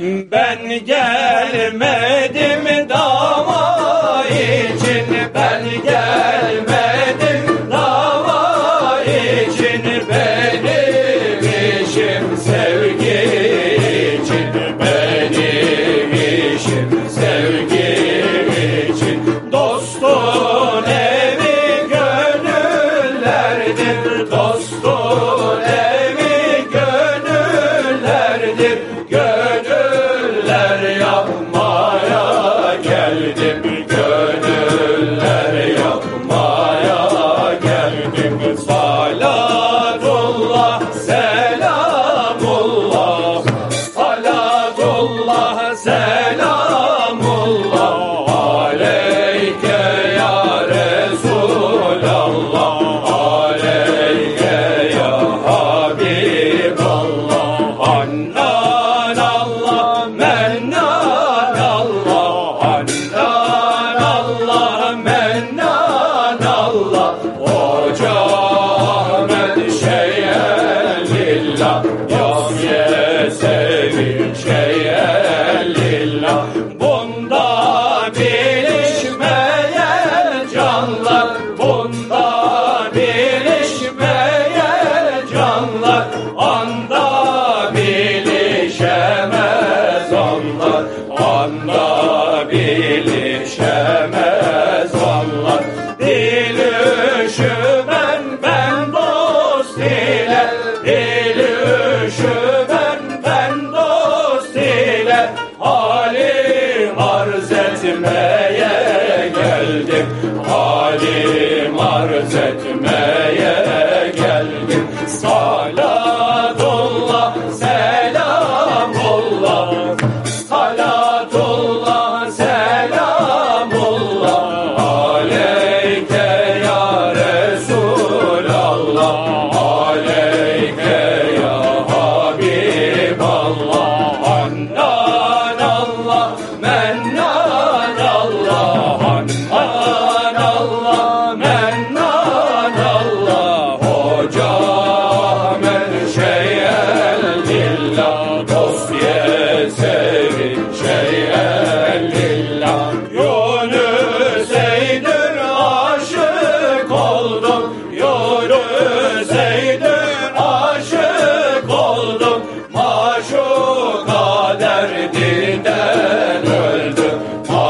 Ben gelmedim dava için. Ben gelmedim dava için. Benim işim sevgi için. Benim işim sevgi için. Dostun evi gönüllerdir. Dostun evi gönüllerdir. Gönüller onlar Anda bilişemez onlar Dilüşümen ben dost ile Dilüşümen ben dost ile. Halim arz etmeye geldim Halim arz etmeye